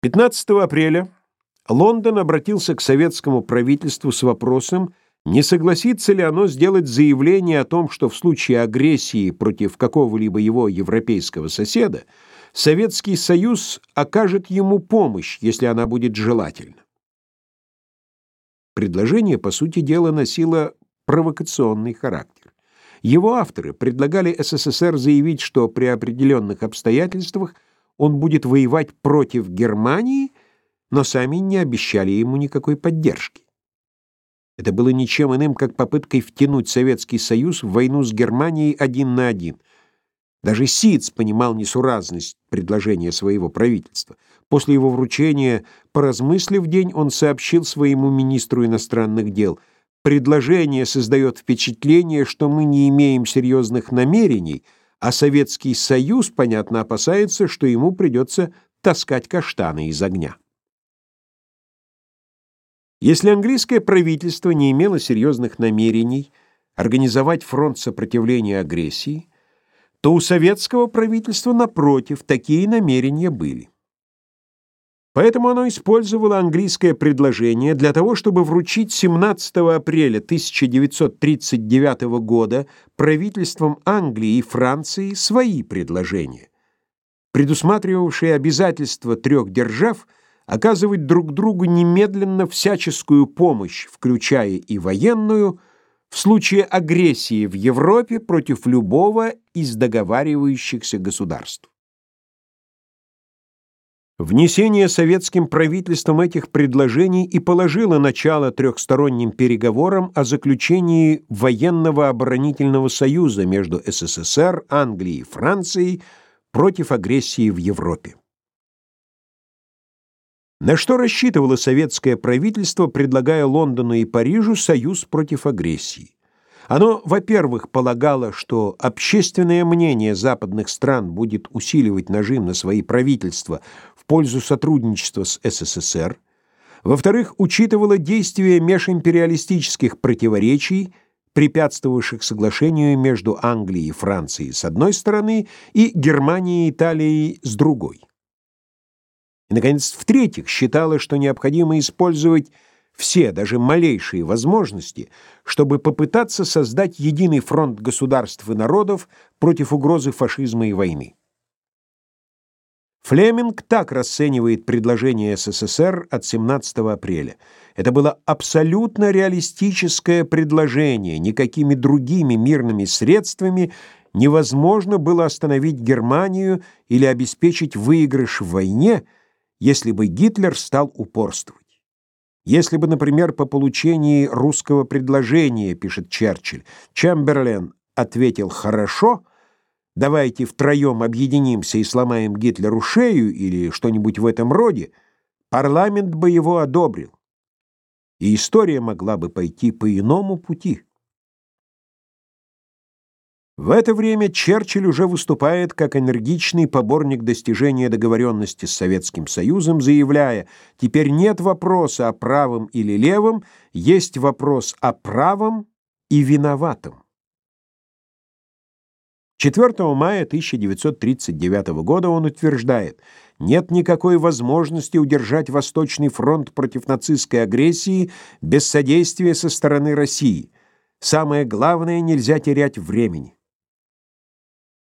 15 апреля Лондон обратился к советскому правительству с вопросом, не согласится ли оно сделать заявление о том, что в случае агрессии против какого-либо его европейского соседа Советский Союз окажет ему помощь, если она будет желательна. Предложение, по сути дела, носило провокационный характер. Его авторы предлагали СССР заявить, что при определенных обстоятельствах – он будет воевать против Германии, но сами не обещали ему никакой поддержки. Это было ничем иным, как попыткой втянуть Советский Союз в войну с Германией один на один. Даже Сиц понимал несуразность предложения своего правительства. После его вручения, поразмыслив день, он сообщил своему министру иностранных дел, «Предложение создает впечатление, что мы не имеем серьезных намерений», а Советский Союз, понятно, опасается, что ему придется таскать каштаны из огня. Если английское правительство не имело серьезных намерений организовать фронт сопротивления агрессии, то у советского правительства, напротив, такие намерения были. Поэтому оно использовало английское предложение для того, чтобы вручить 17 апреля 1939 года правительствам Англии и Франции свои предложения, предусматривавшие обязательство трех держав оказывать друг другу немедленно всяческую помощь, включая и военную, в случае агрессии в Европе против любого из договаривающихся государств. Внесение советским правительством этих предложений и положило начало трехсторонним переговорам о заключении военного оборонительного союза между СССР, Англией и Францией против агрессии в Европе. На что рассчитывало советское правительство, предлагая Лондону и Парижу союз против агрессии? Оно, во-первых, полагало, что общественное мнение западных стран будет усиливать нажим на свои правительства пользу сотрудничества с СССР, во-вторых, учитывало действия межимпериалистических противоречий, препятствовавших соглашению между Англией и Францией с одной стороны и Германией и Италией с другой. И, наконец, в-третьих, считало, что необходимо использовать все, даже малейшие возможности, чтобы попытаться создать единый фронт государств и народов против угрозы фашизма и войны. Флеминг так расценивает предложение СССР от 17 апреля. Это было абсолютно реалистическое предложение, никакими другими мирными средствами невозможно было остановить Германию или обеспечить выигрыш в войне, если бы Гитлер стал упорствовать. Если бы, например, по получении русского предложения, пишет Черчилль, Чемберлен ответил «хорошо», давайте втроем объединимся и сломаем Гитлеру шею или что-нибудь в этом роде, парламент бы его одобрил. И история могла бы пойти по иному пути. В это время Черчилль уже выступает как энергичный поборник достижения договоренности с Советским Союзом, заявляя, теперь нет вопроса о правом или левом, есть вопрос о правом и виноватом. 4 мая 1939 года он утверждает, нет никакой возможности удержать Восточный фронт против нацистской агрессии без содействия со стороны России. Самое главное, нельзя терять времени.